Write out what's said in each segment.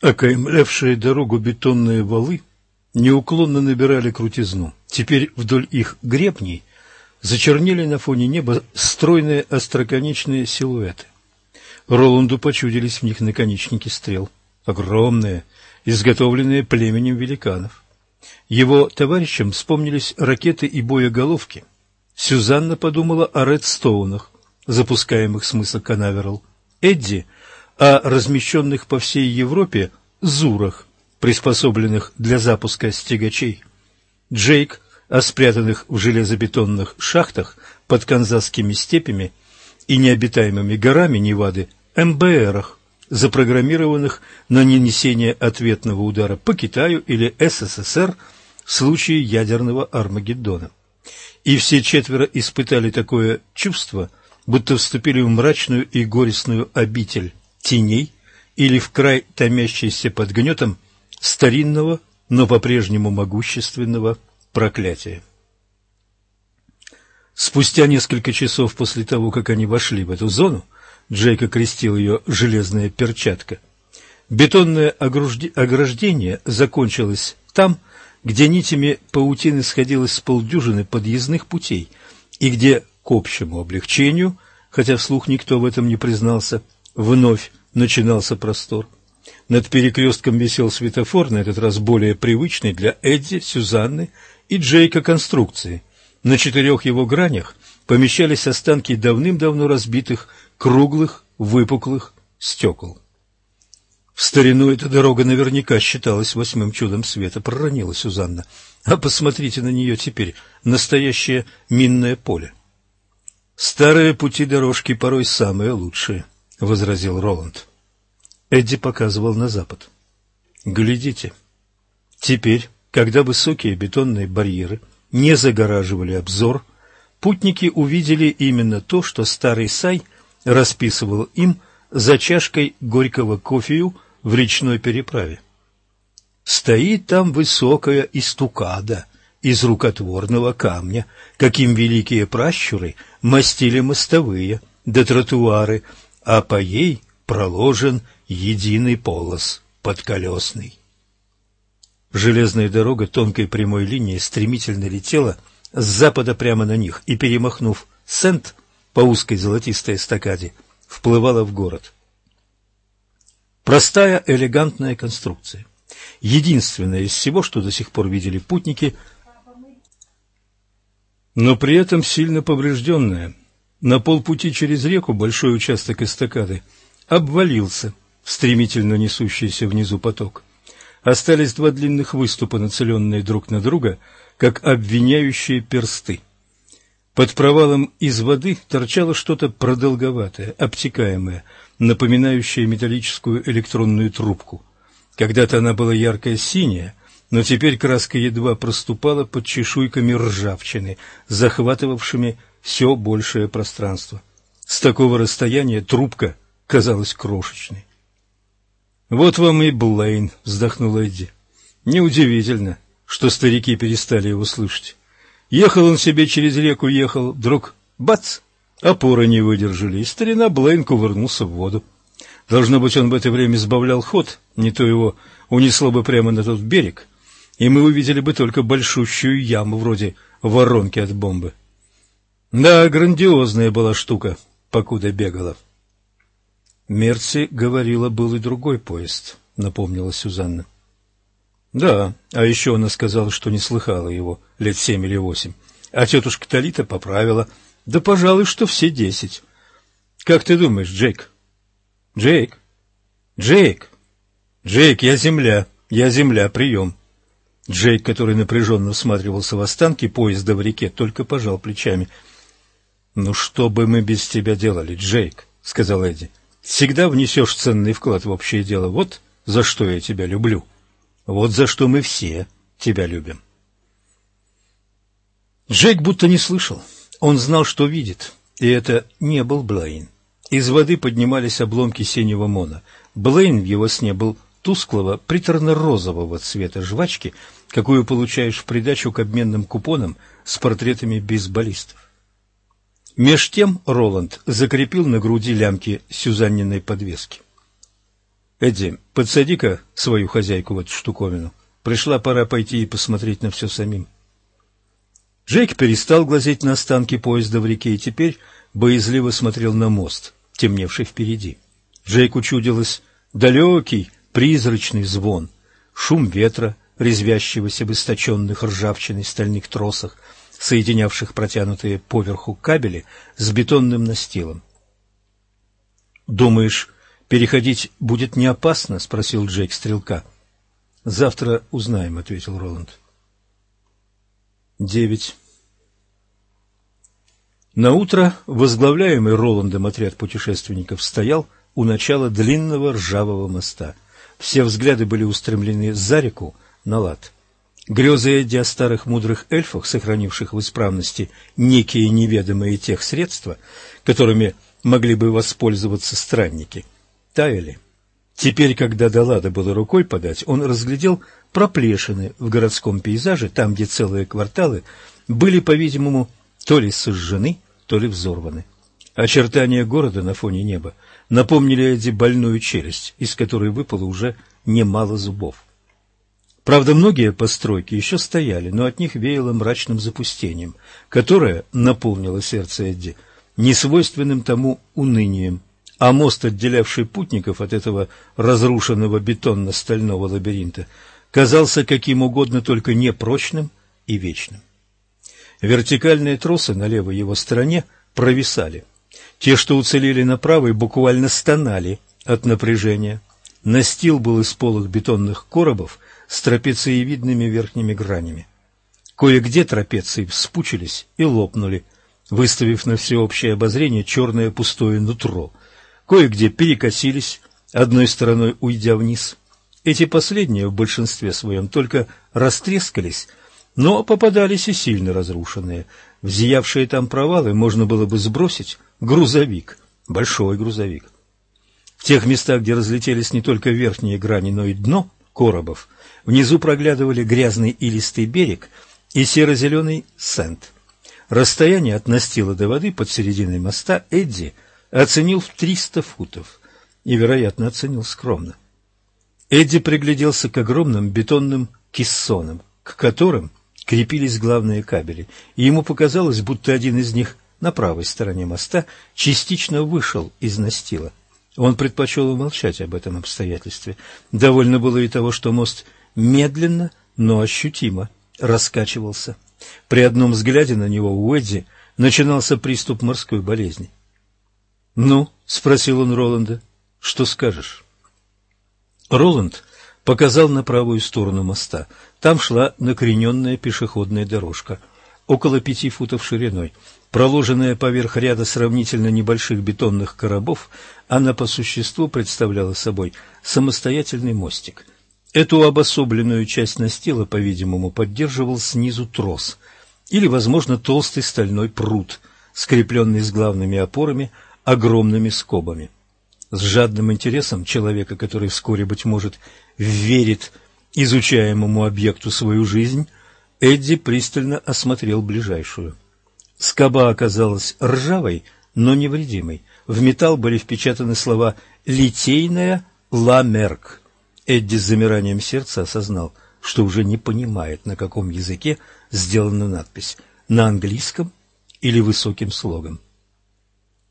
Окаймлявшие дорогу бетонные валы неуклонно набирали крутизну. Теперь вдоль их гребней зачернели на фоне неба стройные остроконечные силуэты. Роланду почудились в них наконечники стрел, огромные, изготовленные племенем великанов. Его товарищам вспомнились ракеты и боеголовки. Сюзанна подумала о редстоунах, запускаемых с мыса Канаверал. Эдди — о размещенных по всей Европе «зурах», приспособленных для запуска стягачей. Джейк о спрятанных в железобетонных шахтах под канзасскими степями и необитаемыми горами Невады МБРах, запрограммированных на нанесение ответного удара по Китаю или СССР в случае ядерного Армагеддона. И все четверо испытали такое чувство, будто вступили в мрачную и горестную обитель теней или в край томящийся под гнетом старинного, но по-прежнему могущественного проклятия. Спустя несколько часов после того, как они вошли в эту зону, Джейк окрестил ее «железная перчатка», бетонное ограждение закончилось там, где нитями паутины сходилось с полдюжины подъездных путей и где, к общему облегчению, хотя вслух никто в этом не признался, вновь начинался простор. Над перекрестком висел светофор, на этот раз более привычный для Эдди, Сюзанны и Джейка конструкции. На четырех его гранях помещались останки давным-давно разбитых, круглых, выпуклых стекол. В старину эта дорога наверняка считалась восьмым чудом света, проронила Сюзанна. А посмотрите на нее теперь, настоящее минное поле. Старые пути дорожки порой самые лучшие. — возразил Роланд. Эдди показывал на запад. «Глядите. Теперь, когда высокие бетонные барьеры не загораживали обзор, путники увидели именно то, что старый Сай расписывал им за чашкой горького кофею в речной переправе. Стоит там высокая истукада из рукотворного камня, каким великие пращуры мастили мостовые, да тротуары, а по ей проложен единый полос подколесный. Железная дорога тонкой прямой линией стремительно летела с запада прямо на них и, перемахнув Сент по узкой золотистой эстакаде, вплывала в город. Простая, элегантная конструкция. Единственная из всего, что до сих пор видели путники, но при этом сильно поврежденная, на полпути через реку большой участок эстакады обвалился в стремительно несущийся внизу поток. Остались два длинных выступа, нацеленные друг на друга, как обвиняющие персты. Под провалом из воды торчало что-то продолговатое, обтекаемое, напоминающее металлическую электронную трубку. Когда-то она была яркая синяя, но теперь краска едва проступала под чешуйками ржавчины, захватывавшими все большее пространство. С такого расстояния трубка казалась крошечной. «Вот вам и Блейн», — вздохнул Эдди. «Неудивительно, что старики перестали его слышать. Ехал он себе через реку, ехал, вдруг — бац! Опоры не выдержали, и старина Блейн кувырнулся в воду. Должно быть, он в это время сбавлял ход, не то его унесло бы прямо на тот берег, и мы увидели бы только большущую яму, вроде воронки от бомбы. Да, грандиозная была штука, покуда бегала. Мерси говорила, был и другой поезд, напомнила Сюзанна. Да, а еще она сказала, что не слыхала его лет семь или восемь. А тетушка Талита поправила. Да, пожалуй, что все десять. Как ты думаешь, Джейк? Джейк? Джейк? Джейк, я земля. Я земля, прием. Джейк, который напряженно всматривался в останки поезда в реке, только пожал плечами — «Ну что бы мы без тебя делали, Джейк?» — сказал Эдди. «Всегда внесешь ценный вклад в общее дело. Вот за что я тебя люблю. Вот за что мы все тебя любим». Джейк будто не слышал. Он знал, что видит, и это не был Блейн. Из воды поднимались обломки синего мона. Блейн в его сне был тусклого, приторно-розового цвета жвачки, какую получаешь в придачу к обменным купонам с портретами бейсболистов. Меж тем Роланд закрепил на груди лямки Сюзанниной подвески. Эдди, подсади-ка свою хозяйку в эту штуковину. Пришла пора пойти и посмотреть на все самим. Джейк перестал глазеть на останки поезда в реке и теперь боязливо смотрел на мост, темневший впереди. Джейку чудилось далекий, призрачный звон, шум ветра, резвящегося в источенных ржавчиной стальных тросах, соединявших протянутые поверху кабели с бетонным настилом. «Думаешь, переходить будет не опасно?» — спросил Джейк стрелка. «Завтра узнаем», — ответил Роланд. Девять. На утро возглавляемый Роландом отряд путешественников стоял у начала длинного ржавого моста. Все взгляды были устремлены за реку на лад. Грезы Эдди о старых мудрых эльфах, сохранивших в исправности некие неведомые тех средства, которыми могли бы воспользоваться странники, таяли. Теперь, когда до лада было рукой подать, он разглядел проплешины в городском пейзаже, там, где целые кварталы были, по-видимому, то ли сожжены, то ли взорваны. Очертания города на фоне неба напомнили Эдди больную челюсть, из которой выпало уже немало зубов. Правда, многие постройки еще стояли, но от них веяло мрачным запустением, которое наполнило сердце Эдди несвойственным тому унынием, а мост, отделявший путников от этого разрушенного бетонно-стального лабиринта, казался каким угодно, только непрочным и вечным. Вертикальные тросы на левой его стороне провисали. Те, что уцелели на правой, буквально стонали от напряжения. Настил был из полых бетонных коробов с трапециевидными верхними гранями. Кое-где трапеции вспучились и лопнули, выставив на всеобщее обозрение черное пустое нутро. Кое-где перекосились, одной стороной уйдя вниз. Эти последние в большинстве своем только растрескались, но попадались и сильно разрушенные. В там провалы можно было бы сбросить грузовик, большой грузовик. В тех местах, где разлетелись не только верхние грани, но и дно коробов, внизу проглядывали грязный илистый берег и серо-зеленый сент. Расстояние от настила до воды под серединой моста Эдди оценил в триста футов и, вероятно, оценил скромно. Эдди пригляделся к огромным бетонным кессонам, к которым крепились главные кабели, и ему показалось, будто один из них на правой стороне моста частично вышел из настила. Он предпочел умолчать об этом обстоятельстве. Довольно было и того, что мост медленно, но ощутимо раскачивался. При одном взгляде на него у Эдди начинался приступ морской болезни. «Ну?» — спросил он Роланда. «Что скажешь?» Роланд показал на правую сторону моста. Там шла накрененная пешеходная дорожка, около пяти футов шириной. Проложенная поверх ряда сравнительно небольших бетонных коробов, она по существу представляла собой самостоятельный мостик. Эту обособленную часть настила, по-видимому, поддерживал снизу трос или, возможно, толстый стальной пруд, скрепленный с главными опорами огромными скобами с жадным интересом человека, который вскоре, быть может, верит изучаемому объекту свою жизнь, Эдди пристально осмотрел ближайшую. Скоба оказалась ржавой, но невредимой. В металл были впечатаны слова «литейная ла мерк». Эдди с замиранием сердца осознал, что уже не понимает, на каком языке сделана надпись – на английском или высоким слогом.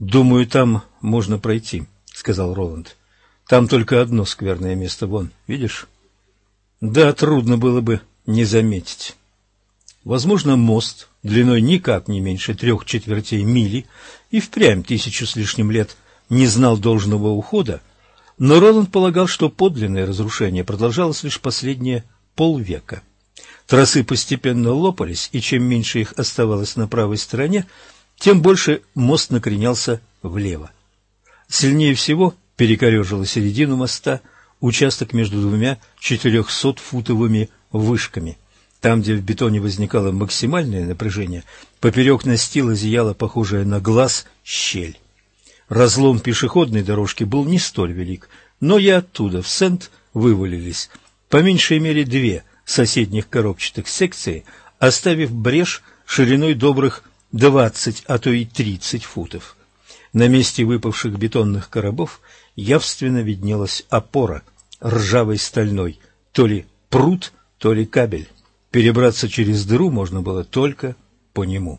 «Думаю, там можно пройти», — сказал Роланд. — Там только одно скверное место, вон, видишь? — Да, трудно было бы не заметить. Возможно, мост длиной никак не меньше трех четвертей мили и впрямь тысячу с лишним лет не знал должного ухода, но Роланд полагал, что подлинное разрушение продолжалось лишь последние полвека. Тросы постепенно лопались, и чем меньше их оставалось на правой стороне, тем больше мост накренялся влево. Сильнее всего перекорежило середину моста участок между двумя четырехсотфутовыми вышками. Там, где в бетоне возникало максимальное напряжение, поперек настила зияла похожая на глаз щель. Разлом пешеходной дорожки был не столь велик, но и оттуда в Сент вывалились по меньшей мере две соседних коробчатых секции, оставив брешь шириной добрых двадцать, а то и тридцать футов. На месте выпавших бетонных коробов явственно виднелась опора, ржавый стальной, то ли пруд, то ли кабель. Перебраться через дыру можно было только по нему.